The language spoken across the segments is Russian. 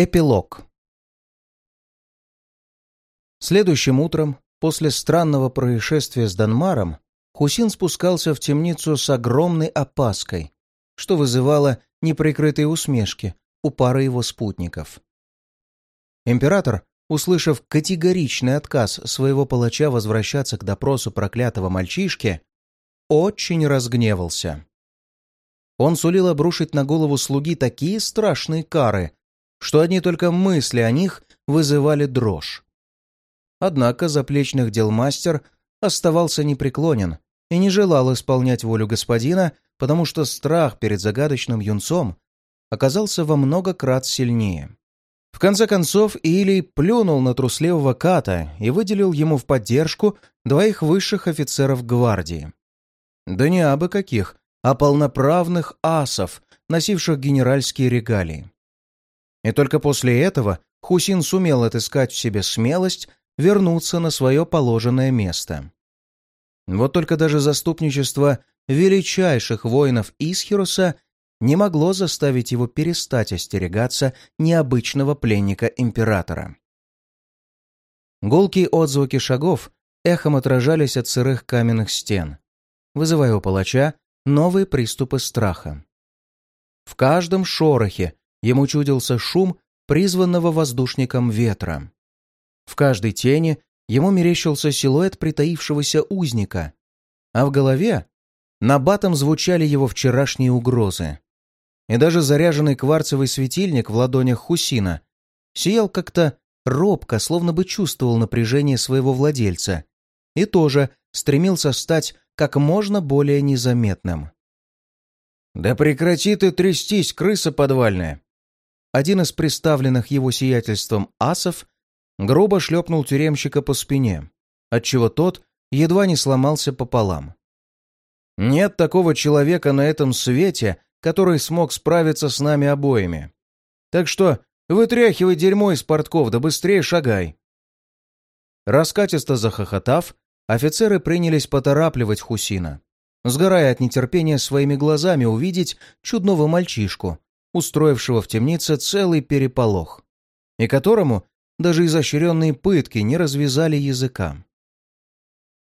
Эпилог Следующим утром, после странного происшествия с Данмаром, Хусин спускался в темницу с огромной опаской, что вызывало неприкрытые усмешки у пары его спутников. Император, услышав категоричный отказ своего палача возвращаться к допросу проклятого мальчишки, очень разгневался. Он сулил обрушить на голову слуги такие страшные кары, что одни только мысли о них вызывали дрожь. Однако заплечных дел мастер оставался непреклонен и не желал исполнять волю господина, потому что страх перед загадочным юнцом оказался во много крат сильнее. В конце концов, Илий плюнул на трусливого Ката и выделил ему в поддержку двоих высших офицеров гвардии. Да не абы каких, а полноправных асов, носивших генеральские регалии. И только после этого Хусин сумел отыскать в себе смелость вернуться на свое положенное место. Вот только даже заступничество величайших воинов Исхируса не могло заставить его перестать остерегаться необычного пленника императора. Гулкие отзвуки шагов эхом отражались от сырых каменных стен, вызывая у палача новые приступы страха. В каждом шорохе ему чудился шум призванного воздушником ветра. В каждой тени ему мерещился силуэт притаившегося узника, а в голове набатом звучали его вчерашние угрозы. И даже заряженный кварцевый светильник в ладонях Хусина сиял как-то робко, словно бы чувствовал напряжение своего владельца, и тоже стремился стать как можно более незаметным. «Да прекрати ты трястись, крыса подвальная!» Один из представленных его сиятельством асов грубо шлепнул тюремщика по спине, отчего тот едва не сломался пополам. «Нет такого человека на этом свете, который смог справиться с нами обоими. Так что вытряхивай дерьмо из портков, да быстрее шагай!» Раскатисто захохотав, офицеры принялись поторапливать Хусина, сгорая от нетерпения своими глазами увидеть чудного мальчишку, устроившего в темнице целый переполох, и которому даже изощренные пытки не развязали языка.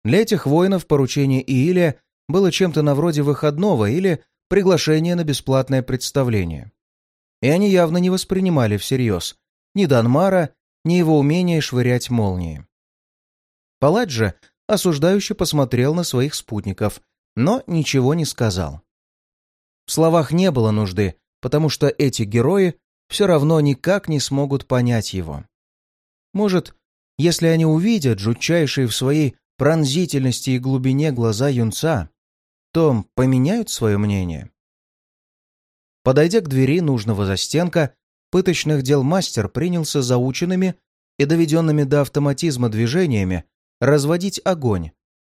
Для этих воинов поручение Иилия было чем-то на вроде выходного или приглашения на бесплатное представление. И они явно не воспринимали всерьез ни Данмара, ни его умение швырять молнии. Палач осуждающе посмотрел на своих спутников, но ничего не сказал. В словах не было нужды, потому что эти герои все равно никак не смогут понять его. Может, если они увидят жутчайшие в своей пронзительности и глубине глаза юнца, то поменяют свое мнение. Подойдя к двери нужного застенка, пыточных дел мастер принялся заученными и доведенными до автоматизма движениями разводить огонь,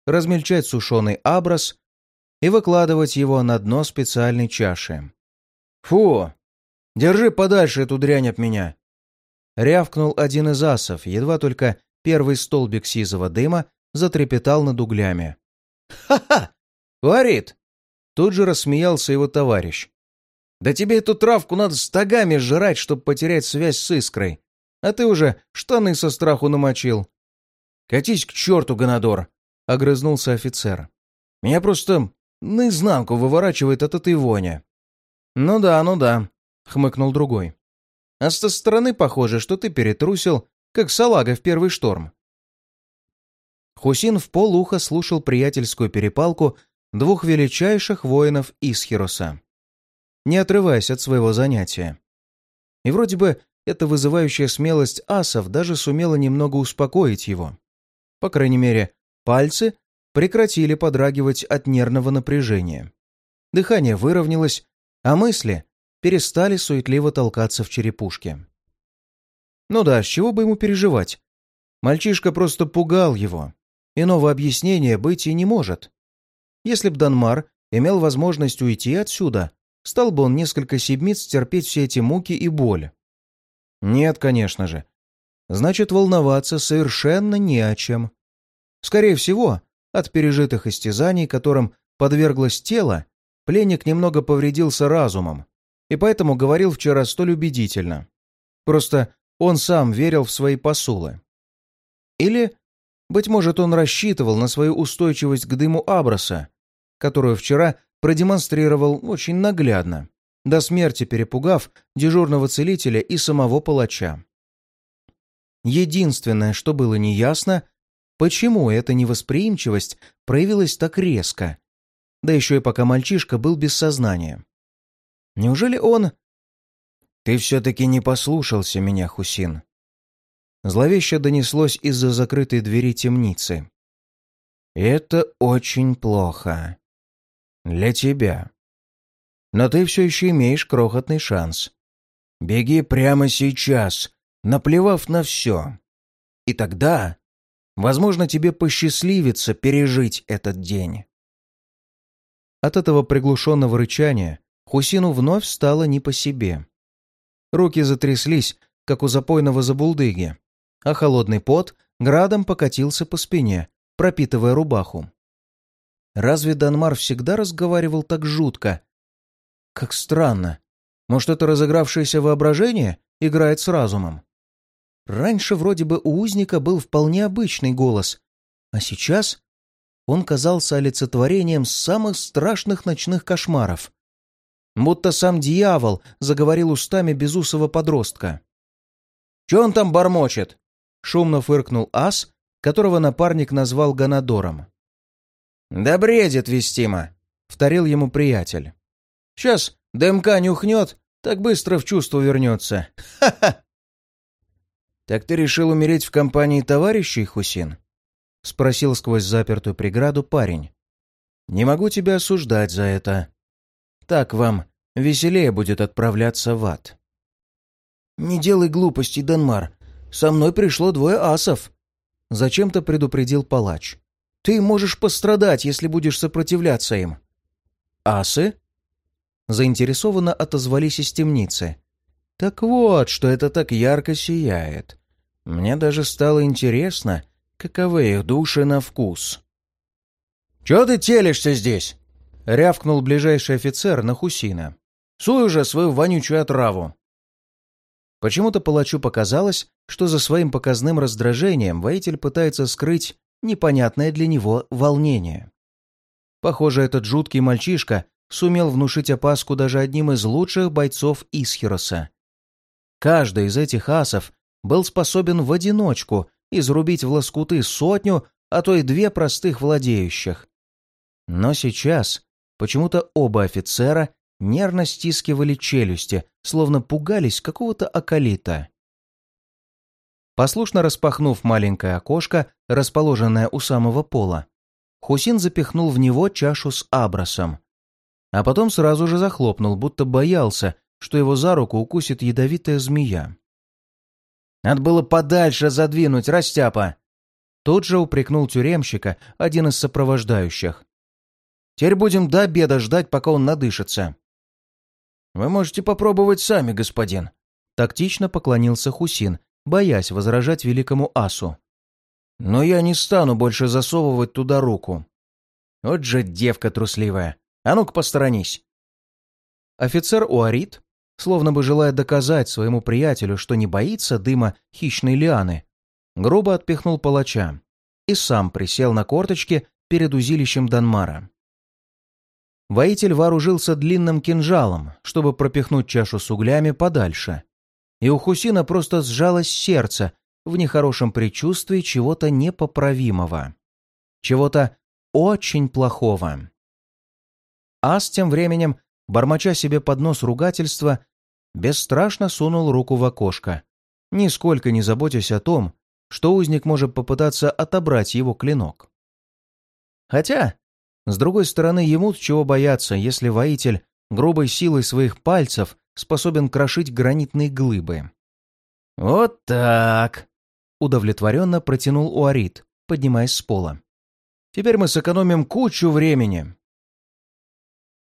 размельчать сушеный аброс и выкладывать его на дно специальной чаши. «Фу! Держи подальше эту дрянь от меня!» Рявкнул один из асов, едва только первый столбик сизого дыма затрепетал над углями. «Ха-ха! Говорит!» Тут же рассмеялся его товарищ. «Да тебе эту травку надо стогами жрать, чтобы потерять связь с искрой. А ты уже штаны со страху намочил». «Катись к черту, Гонодор!» — огрызнулся офицер. «Меня просто наизнанку выворачивает от этой вони». «Ну да, ну да», — хмыкнул другой. «А со стороны похоже, что ты перетрусил, как салага в первый шторм». Хусин в полуха слушал приятельскую перепалку двух величайших воинов Исхироса, не отрываясь от своего занятия. И вроде бы эта вызывающая смелость асов даже сумела немного успокоить его. По крайней мере, пальцы прекратили подрагивать от нервного напряжения. Дыхание выровнялось, а мысли перестали суетливо толкаться в черепушке. Ну да, с чего бы ему переживать? Мальчишка просто пугал его. Иного объяснения быть и не может. Если б Данмар имел возможность уйти отсюда, стал бы он несколько седмиц терпеть все эти муки и боль. Нет, конечно же, значит, волноваться совершенно не о чем. Скорее всего, от пережитых истязаний, которым подверглось тело, пленник немного повредился разумом, и поэтому говорил вчера столь убедительно. Просто он сам верил в свои посулы. Или, быть может, он рассчитывал на свою устойчивость к дыму Абраса, которую вчера продемонстрировал очень наглядно, до смерти перепугав дежурного целителя и самого палача. Единственное, что было неясно, почему эта невосприимчивость проявилась так резко, да еще и пока мальчишка был без сознания. Неужели он... «Ты все-таки не послушался меня, Хусин», Зловеще донеслось из-за закрытой двери темницы. «Это очень плохо. Для тебя. Но ты все еще имеешь крохотный шанс. Беги прямо сейчас, наплевав на все. И тогда, возможно, тебе посчастливится пережить этот день». От этого приглушенного рычания Хусину вновь стало не по себе. Руки затряслись, как у запойного забулдыги, а холодный пот градом покатился по спине, пропитывая рубаху. Разве Данмар всегда разговаривал так жутко? Как странно. Может, это разыгравшееся воображение играет с разумом? Раньше вроде бы у узника был вполне обычный голос, а сейчас он казался олицетворением самых страшных ночных кошмаров. Будто сам дьявол заговорил устами безусого подростка. «Че он там бормочет?» Шумно фыркнул ас, которого напарник назвал Ганадором. «Да бредит вестимо!» — вторил ему приятель. «Сейчас ДМК нюхнет, так быстро в чувство вернется. Ха-ха!» «Так ты решил умереть в компании товарищей, Хусин?» — спросил сквозь запертую преграду парень. «Не могу тебя осуждать за это. Так вам веселее будет отправляться в ад». «Не делай глупостей, Данмар. Со мной пришло двое асов!» Зачем-то предупредил палач. «Ты можешь пострадать, если будешь сопротивляться им». «Асы?» Заинтересованно отозвались из темницы. «Так вот, что это так ярко сияет. Мне даже стало интересно, каковы их души на вкус». «Чего ты телишься здесь?» — рявкнул ближайший офицер на Хусина. «Суй уже свою вонючую отраву!» Почему-то палачу показалось, что за своим показным раздражением воитель пытается скрыть непонятное для него волнение. Похоже, этот жуткий мальчишка сумел внушить опаску даже одним из лучших бойцов Исхироса. Каждый из этих асов был способен в одиночку изрубить в лоскуты сотню, а то и две простых владеющих. Но сейчас почему-то оба офицера нервно стискивали челюсти, словно пугались какого-то околита. Послушно распахнув маленькое окошко, расположенное у самого пола, Хусин запихнул в него чашу с абросом, а потом сразу же захлопнул, будто боялся, что его за руку укусит ядовитая змея. «Надо было подальше задвинуть, растяпа!» Тут же упрекнул тюремщика один из сопровождающих. «Теперь будем до обеда ждать, пока он надышится». «Вы можете попробовать сами, господин», — тактично поклонился Хусин, боясь возражать великому асу. «Но я не стану больше засовывать туда руку». «Вот же девка трусливая! А ну-ка посторонись!» Офицер Уарит, словно бы желая доказать своему приятелю, что не боится дыма хищной лианы, грубо отпихнул палача и сам присел на корточки перед узилищем Данмара. Воитель вооружился длинным кинжалом, чтобы пропихнуть чашу с углями подальше. И у Хусина просто сжалось сердце в нехорошем предчувствии чего-то непоправимого. Чего-то очень плохого. Ас тем временем, бормоча себе под нос ругательства, бесстрашно сунул руку в окошко, нисколько не заботясь о том, что узник может попытаться отобрать его клинок. Хотя с другой стороны, ему чего бояться, если воитель грубой силой своих пальцев способен крошить гранитные глыбы. «Вот так!» — удовлетворенно протянул Уарит, поднимаясь с пола. «Теперь мы сэкономим кучу времени!»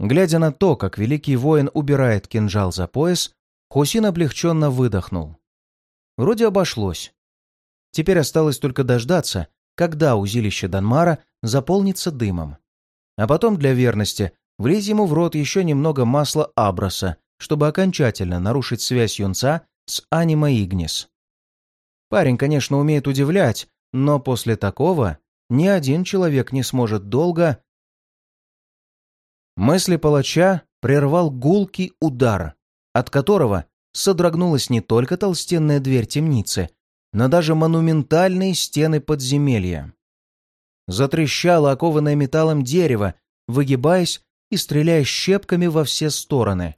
Глядя на то, как великий воин убирает кинжал за пояс, Хусин облегченно выдохнул. Вроде обошлось. Теперь осталось только дождаться, когда узилище Данмара заполнится дымом а потом для верности влить ему в рот еще немного масла абраса, чтобы окончательно нарушить связь юнца с Анима Игнис. Парень, конечно, умеет удивлять, но после такого ни один человек не сможет долго... Мысли палача прервал гулкий удар, от которого содрогнулась не только толстенная дверь темницы, но даже монументальные стены подземелья. Затрещало окованное металлом дерево, выгибаясь и стреляя щепками во все стороны.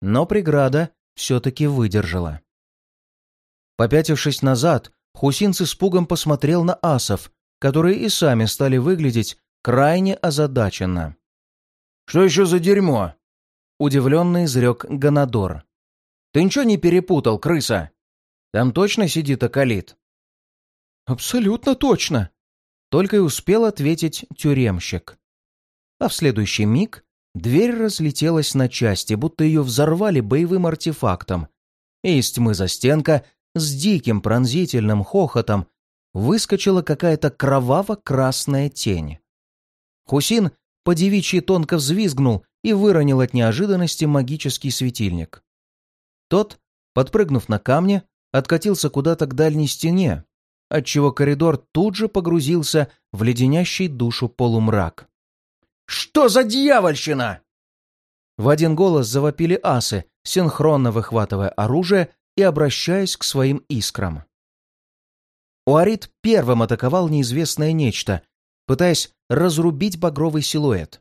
Но преграда все-таки выдержала. Попятившись назад, Хусин с испугом посмотрел на асов, которые и сами стали выглядеть крайне озадаченно. «Что еще за дерьмо?» — удивленный изрек Ганадор. «Ты ничего не перепутал, крыса? Там точно сидит Акалит?» «Абсолютно точно!» — только и успел ответить тюремщик. А в следующий миг дверь разлетелась на части, будто ее взорвали боевым артефактом, и из тьмы застенка с диким пронзительным хохотом выскочила какая-то кроваво-красная тень. Хусин по девичьи тонко взвизгнул и выронил от неожиданности магический светильник. Тот, подпрыгнув на камне, откатился куда-то к дальней стене, отчего коридор тут же погрузился в леденящий душу полумрак. «Что за дьявольщина?» В один голос завопили асы, синхронно выхватывая оружие и обращаясь к своим искрам. Уарит первым атаковал неизвестное нечто, пытаясь разрубить багровый силуэт.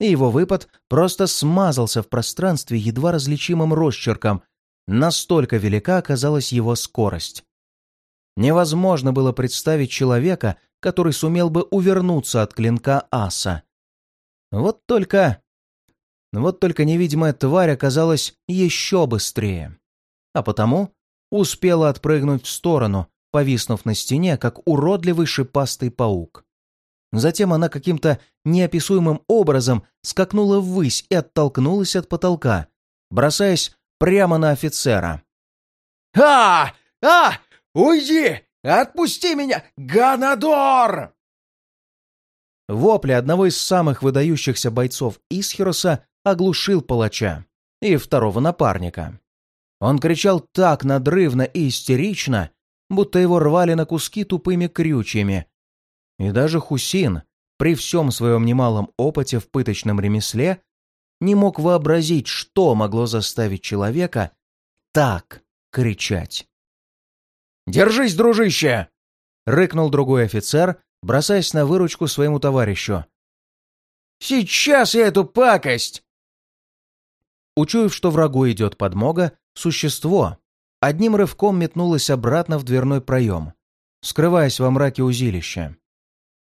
И его выпад просто смазался в пространстве едва различимым росчерком, настолько велика оказалась его скорость. Невозможно было представить человека, который сумел бы увернуться от клинка аса. Вот только... Вот только невидимая тварь оказалась еще быстрее а потому успела отпрыгнуть в сторону, повиснув на стене, как уродливый шипастый паук. Затем она каким-то неописуемым образом скакнула ввысь и оттолкнулась от потолка, бросаясь прямо на офицера. «А! А! Уйди! Отпусти меня! Ганадор!» Вопли одного из самых выдающихся бойцов Исхироса оглушил палача и второго напарника. Он кричал так надрывно и истерично, будто его рвали на куски тупыми крючьями. И даже Хусин, при всем своем немалом опыте в пыточном ремесле, не мог вообразить, что могло заставить человека так кричать. «Держись, дружище!» — рыкнул другой офицер, бросаясь на выручку своему товарищу. «Сейчас я эту пакость!» Учуяв, что врагу идет подмога, Существо одним рывком метнулось обратно в дверной проем, скрываясь во мраке узилища.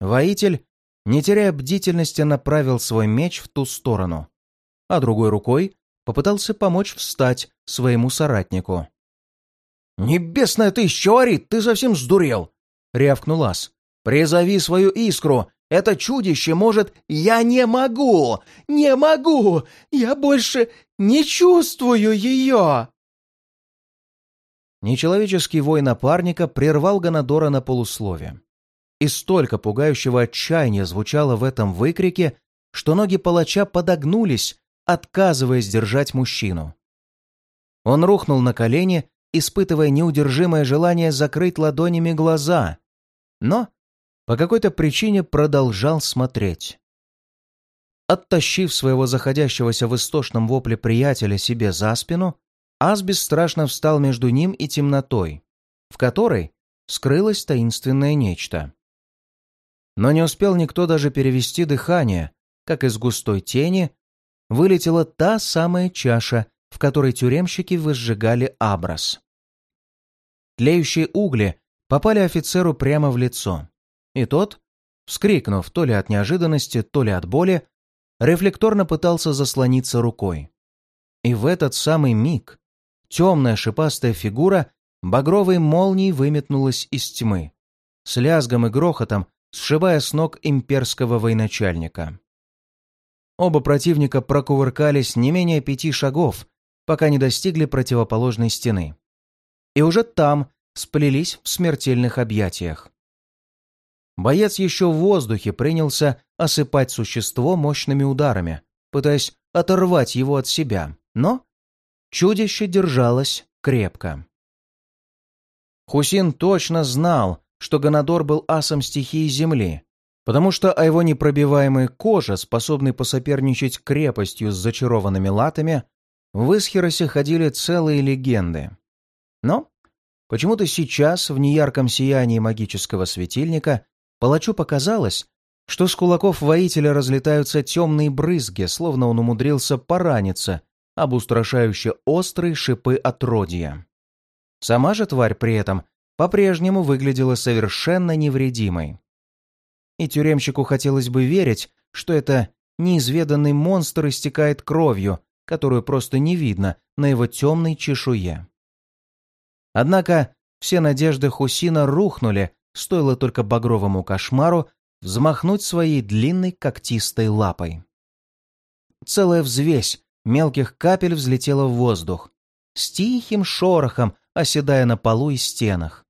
Воитель, не теряя бдительности, направил свой меч в ту сторону, а другой рукой попытался помочь встать своему соратнику. «Небесная ты, щаварит, ты совсем сдурел!» — рявкнул Ас. «Призови свою искру! Это чудище может... Я не могу! Не могу! Я больше не чувствую ее!» Нечеловеческий вой напарника прервал Ганадора на полуслове. И столько пугающего отчаяния звучало в этом выкрике, что ноги палача подогнулись, отказываясь держать мужчину. Он рухнул на колени, испытывая неудержимое желание закрыть ладонями глаза, но по какой-то причине продолжал смотреть. Оттащив своего заходящегося в истошном вопле приятеля себе за спину, Ас бесстрашно встал между ним и темнотой, в которой скрылось таинственное нечто. Но не успел никто даже перевести дыхание, как из густой тени вылетела та самая чаша, в которой тюремщики возжигали абрас. Тлеющие угли попали офицеру прямо в лицо, и тот, вскрикнув то ли от неожиданности, то ли от боли, рефлекторно пытался заслониться рукой. И в этот самый миг темная шипастая фигура багровой молнией выметнулась из тьмы, с лязгом и грохотом сшибая с ног имперского военачальника. Оба противника прокувыркались не менее пяти шагов, пока не достигли противоположной стены. И уже там сплелись в смертельных объятиях. Боец еще в воздухе принялся осыпать существо мощными ударами, пытаясь оторвать его от себя, но Чудище держалось крепко. Хусин точно знал, что Ганадор был асом стихии Земли, потому что о его непробиваемой коже, способной посоперничать крепостью с зачарованными латами, в Исхиросе ходили целые легенды. Но почему-то сейчас, в неярком сиянии магического светильника, палачу показалось, что с кулаков воителя разлетаются темные брызги, словно он умудрился пораниться об устрашающе острые шипы отродья. Сама же тварь при этом по-прежнему выглядела совершенно невредимой. И тюремщику хотелось бы верить, что это неизведанный монстр истекает кровью, которую просто не видно на его темной чешуе. Однако все надежды Хусина рухнули, стоило только багровому кошмару взмахнуть своей длинной когтистой лапой. Целая взвесь мелких капель взлетела в воздух, с тихим шорохом оседая на полу и стенах.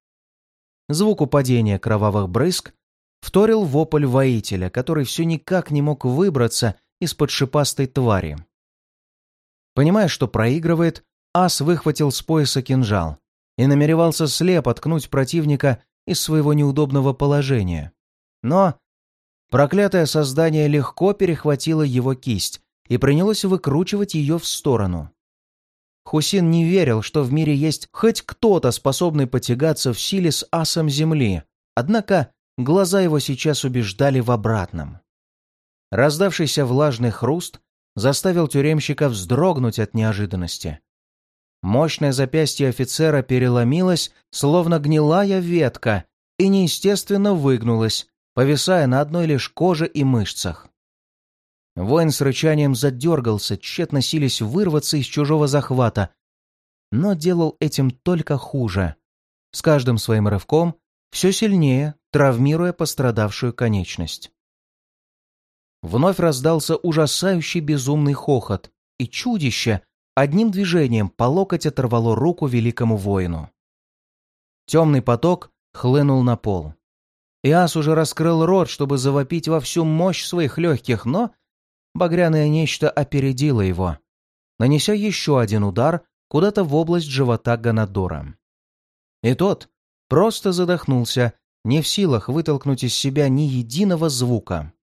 Звуку падения кровавых брызг вторил вопль воителя, который все никак не мог выбраться из-под шипастой твари. Понимая, что проигрывает, ас выхватил с пояса кинжал и намеревался слепо ткнуть противника из своего неудобного положения. Но проклятое создание легко перехватило его кисть и принялось выкручивать ее в сторону. Хусин не верил, что в мире есть хоть кто-то, способный потягаться в силе с асом земли, однако глаза его сейчас убеждали в обратном. Раздавшийся влажный хруст заставил тюремщика вздрогнуть от неожиданности. Мощное запястье офицера переломилось, словно гнилая ветка, и неестественно выгнулось, повисая на одной лишь коже и мышцах. Воин с рычанием задергался, тщетно сились вырваться из чужого захвата, но делал этим только хуже. С каждым своим рывком все сильнее, травмируя пострадавшую конечность. Вновь раздался ужасающий безумный хохот, и чудище одним движением по локоть оторвало руку великому воину. Темный поток хлынул на пол. Иас уже раскрыл рот, чтобы завопить во всю мощь своих легких, но багряное нечто опередило его, нанеся еще один удар куда-то в область живота Ганадора. И тот просто задохнулся, не в силах вытолкнуть из себя ни единого звука.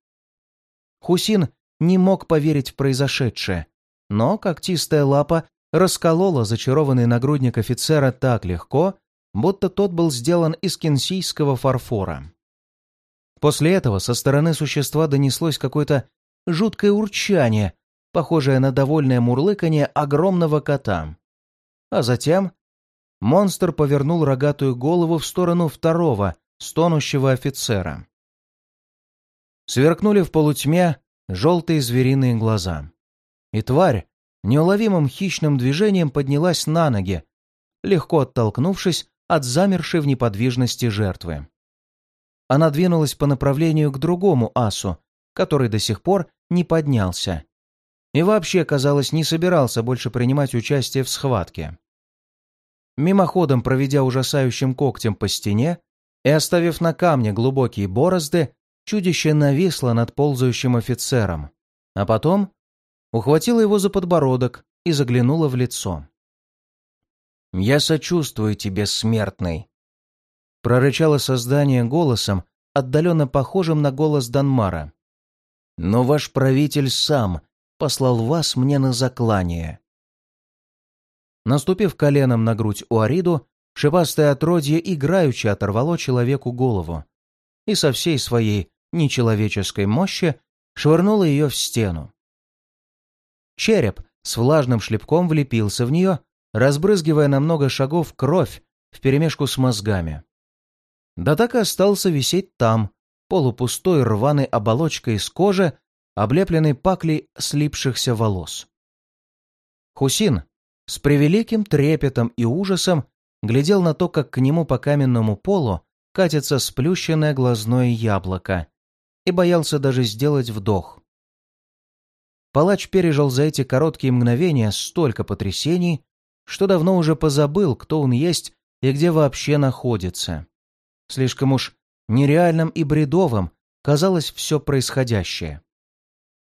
Хусин не мог поверить в произошедшее, но когтистая лапа расколола зачарованный нагрудник офицера так легко, будто тот был сделан из кенсийского фарфора. После этого со стороны существа донеслось какое-то жуткое урчание, похожее на довольное мурлыканье огромного кота. А затем монстр повернул рогатую голову в сторону второго, стонущего офицера. Сверкнули в полутьме желтые звериные глаза. И тварь неуловимым хищным движением поднялась на ноги, легко оттолкнувшись от замершей в неподвижности жертвы. Она двинулась по направлению к другому асу, который до сих пор не поднялся. И вообще, казалось, не собирался больше принимать участие в схватке. Мимоходом проведя ужасающим когтем по стене и оставив на камне глубокие борозды, чудище нависло над ползающим офицером, а потом ухватило его за подбородок и заглянуло в лицо. «Я сочувствую тебе, смертный!» прорычало создание голосом, отдаленно похожим на голос Данмара но ваш правитель сам послал вас мне на заклание». Наступив коленом на грудь у Ариду, шипастое отродье играючи оторвало человеку голову и со всей своей нечеловеческой мощи швырнуло ее в стену. Череп с влажным шлепком влепился в нее, разбрызгивая на много шагов кровь вперемешку с мозгами. Да так и остался висеть там, полупустой рваной оболочкой из кожи, облепленной паклей слипшихся волос. Хусин с превеликим трепетом и ужасом глядел на то, как к нему по каменному полу катится сплющенное глазное яблоко, и боялся даже сделать вдох. Палач пережил за эти короткие мгновения столько потрясений, что давно уже позабыл, кто он есть и где вообще находится. Слишком уж нереальным и бредовым казалось все происходящее.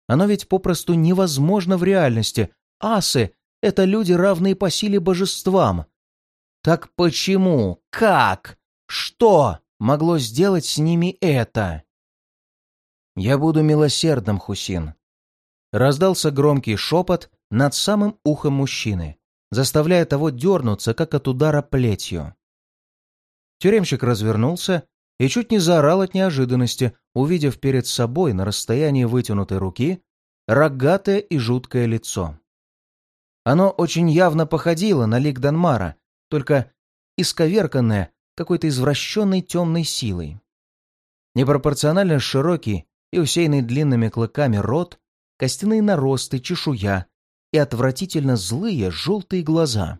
Оно ведь попросту невозможно в реальности. Асы — это люди, равные по силе божествам. Так почему? Как? Что могло сделать с ними это? «Я буду милосердным, Хусин», — раздался громкий шепот над самым ухом мужчины, заставляя того дернуться, как от удара плетью. Тюремщик развернулся и чуть не заорал от неожиданности, увидев перед собой на расстоянии вытянутой руки рогатое и жуткое лицо. Оно очень явно походило на лик Данмара, только исковерканное какой-то извращенной темной силой. Непропорционально широкий и усеянный длинными клыками рот, костяные наросты, чешуя и отвратительно злые желтые глаза.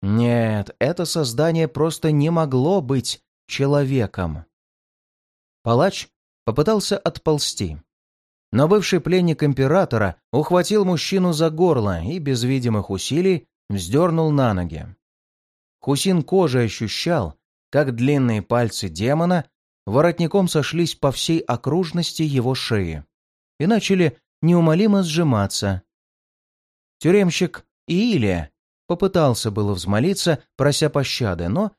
Нет, это создание просто не могло быть человеком. Палач попытался отползти. Но бывший пленник императора ухватил мужчину за горло и без видимых усилий вздернул на ноги. Хусин кожей ощущал, как длинные пальцы демона воротником сошлись по всей окружности его шеи и начали неумолимо сжиматься. Тюремщик Иилия попытался было взмолиться, прося пощады, но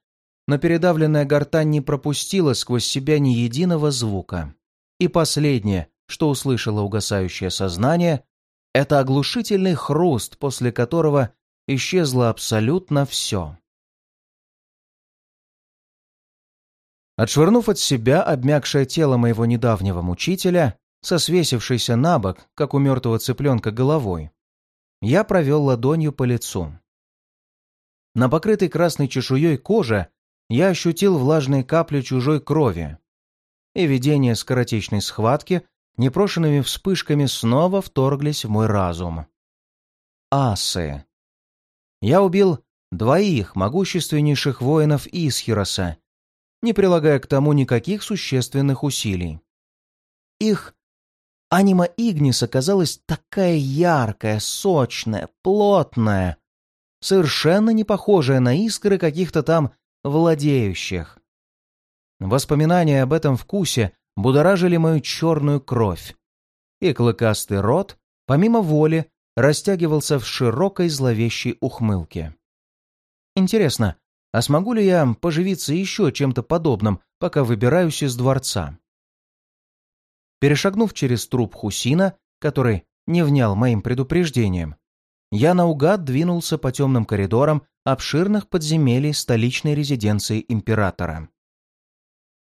но передавленная гортань не пропустила сквозь себя ни единого звука. И последнее, что услышало угасающее сознание, это оглушительный хруст, после которого исчезло абсолютно все. Отшвырнув от себя обмякшее тело моего недавнего мучителя, со на бок, как у мертвого цыпленка, головой, я провел ладонью по лицу. На покрытой красной чешуей коже я ощутил влажные капли чужой крови, и видение скоротечной схватки непрошенными вспышками снова вторглись в мой разум. Асы. Я убил двоих могущественнейших воинов Исхироса, не прилагая к тому никаких существенных усилий. Их анима Игнис оказалась такая яркая, сочная, плотная, совершенно не похожая на искры каких-то там владеющих. Воспоминания об этом вкусе будоражили мою черную кровь, и клыкастый рот, помимо воли, растягивался в широкой зловещей ухмылке. Интересно, а смогу ли я поживиться еще чем-то подобным, пока выбираюсь из дворца? Перешагнув через труп Хусина, который не внял моим предупреждениям, я наугад двинулся по темным коридорам обширных подземелий столичной резиденции императора.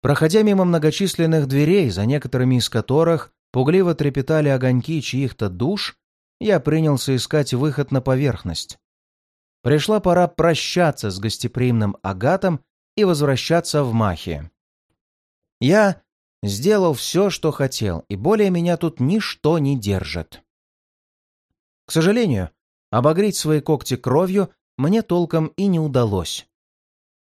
Проходя мимо многочисленных дверей, за некоторыми из которых пугливо трепетали огоньки чьих-то душ, я принялся искать выход на поверхность. Пришла пора прощаться с гостеприимным агатом и возвращаться в Махи. Я сделал все, что хотел, и более меня тут ничто не держит. К сожалению, обогреть свои когти кровью мне толком и не удалось.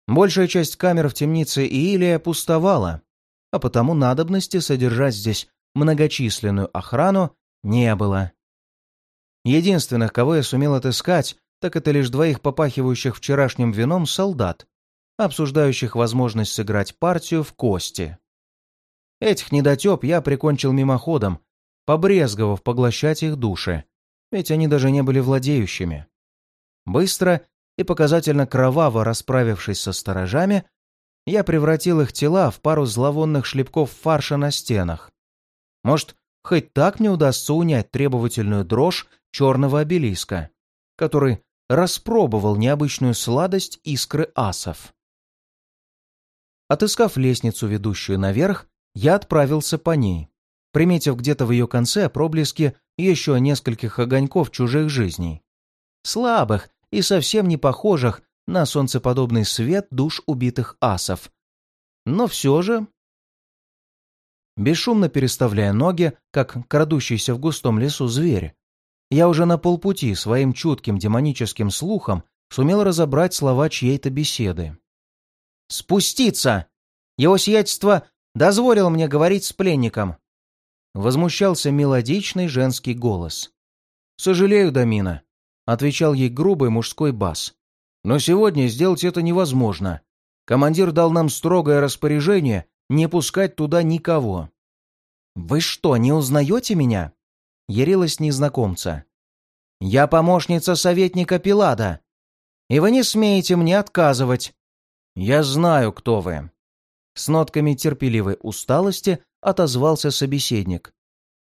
Большая часть камер в темнице Иилия пустовала, а потому надобности содержать здесь многочисленную охрану не было. Единственных, кого я сумел отыскать, так это лишь двоих попахивающих вчерашним вином солдат, обсуждающих возможность сыграть партию в кости. Этих недотеп я прикончил мимоходом, побрезговав поглощать их души, ведь они даже не были владеющими. Быстро и показательно кроваво расправившись со сторожами, я превратил их тела в пару зловонных шлепков фарша на стенах. Может, хоть так мне удастся унять требовательную дрожь черного обелиска, который распробовал необычную сладость искры асов. Отыскав лестницу, ведущую наверх, я отправился по ней, приметив где-то в ее конце проблески еще нескольких огоньков чужих жизней. Слабых и совсем не похожих на солнцеподобный свет душ убитых асов. Но все же... Бесшумно переставляя ноги, как крадущийся в густом лесу зверь, я уже на полпути своим чутким демоническим слухом сумел разобрать слова чьей-то беседы. «Спуститься! Его сиятельство дозволил мне говорить с пленником!» Возмущался мелодичный женский голос. «Сожалею, Дамина», — отвечал ей грубый мужской бас. «Но сегодня сделать это невозможно. Командир дал нам строгое распоряжение не пускать туда никого». «Вы что, не узнаете меня?» — ярилась незнакомца. «Я помощница советника Пилада. и вы не смеете мне отказывать. Я знаю, кто вы». С нотками терпеливой усталости отозвался собеседник.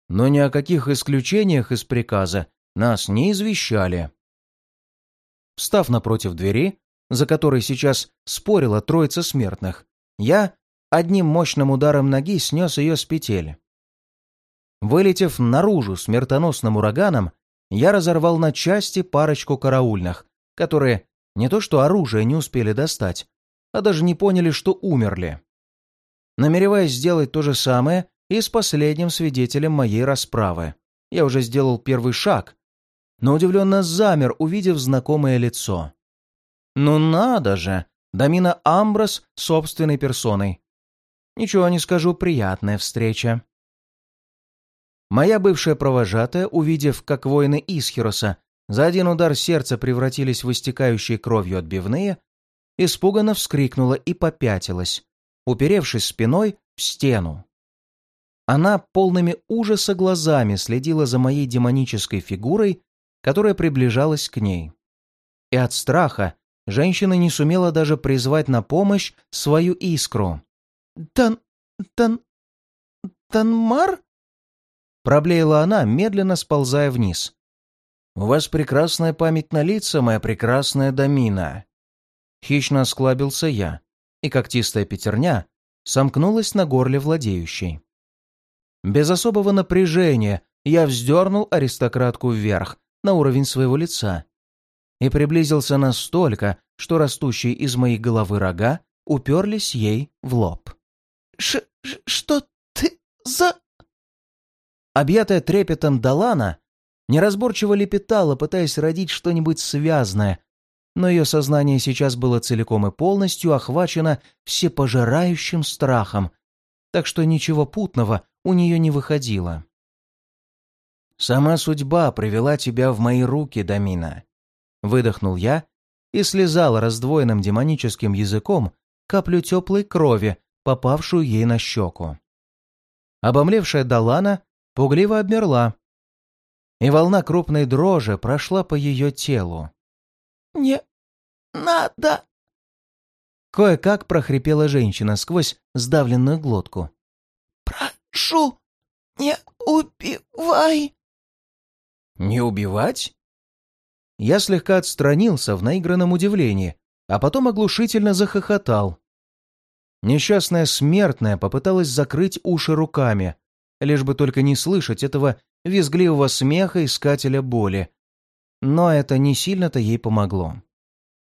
Но ни о каких исключениях из приказа нас не извещали. Встав напротив двери, за которой сейчас спорила троица смертных, я одним мощным ударом ноги снес ее с петель. Вылетев наружу смертоносным ураганом, я разорвал на части парочку караульных, которые не то что оружие не успели достать, а даже не поняли, что умерли. Намереваясь сделать то же самое и с последним свидетелем моей расправы, я уже сделал первый шаг, но удивленно замер, увидев знакомое лицо. «Ну надо же! Дамина Амброс собственной персоной. Ничего не скажу, приятная встреча». Моя бывшая провожатая, увидев, как воины Исхироса за один удар сердца превратились в истекающие кровью отбивные, испуганно вскрикнула и попятилась, уперевшись спиной в стену. Она полными ужаса глазами следила за моей демонической фигурой, которая приближалась к ней. И от страха женщина не сумела даже призвать на помощь свою искру. «Тан... Тан... Танмар?» Проблеяла она, медленно сползая вниз. «У вас прекрасная память на лица, моя прекрасная Дамина!» Хищно осклабился я, и когтистая пятерня сомкнулась на горле владеющей. Без особого напряжения я вздернул аристократку вверх, на уровень своего лица, и приблизился настолько, что растущие из моей головы рога уперлись ей в лоб. «Ш... что ты за...» Объятая трепетом Далана, неразборчиво лепетала, пытаясь родить что-нибудь связное, но ее сознание сейчас было целиком и полностью охвачено всепожирающим страхом, так что ничего путного у нее не выходило. «Сама судьба привела тебя в мои руки, Дамина», — выдохнул я и слезал раздвоенным демоническим языком каплю теплой крови, попавшую ей на щеку. Обомлевшая Далана пугливо обмерла, и волна крупной дрожи прошла по ее телу. «Не надо!» Кое-как прохрипела женщина сквозь сдавленную глотку. «Прошу, не убивай!» «Не убивать?» Я слегка отстранился в наигранном удивлении, а потом оглушительно захохотал. Несчастная смертная попыталась закрыть уши руками, лишь бы только не слышать этого визгливого смеха искателя боли. Но это не сильно-то ей помогло.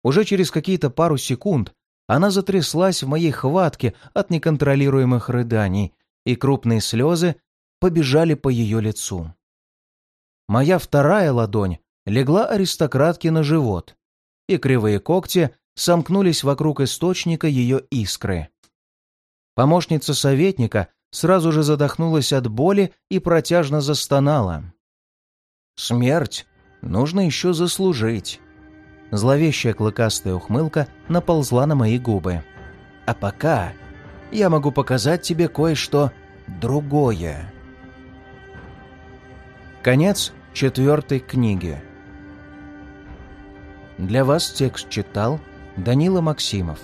Уже через какие-то пару секунд она затряслась в моей хватке от неконтролируемых рыданий, и крупные слезы побежали по ее лицу. Моя вторая ладонь легла аристократке на живот, и кривые когти сомкнулись вокруг источника ее искры. Помощница советника сразу же задохнулась от боли и протяжно застонала. «Смерть нужно еще заслужить». Зловещая клыкастая ухмылка наползла на мои губы. «А пока я могу показать тебе кое-что другое». Конец четвертой книги. Для вас текст читал Данила Максимов.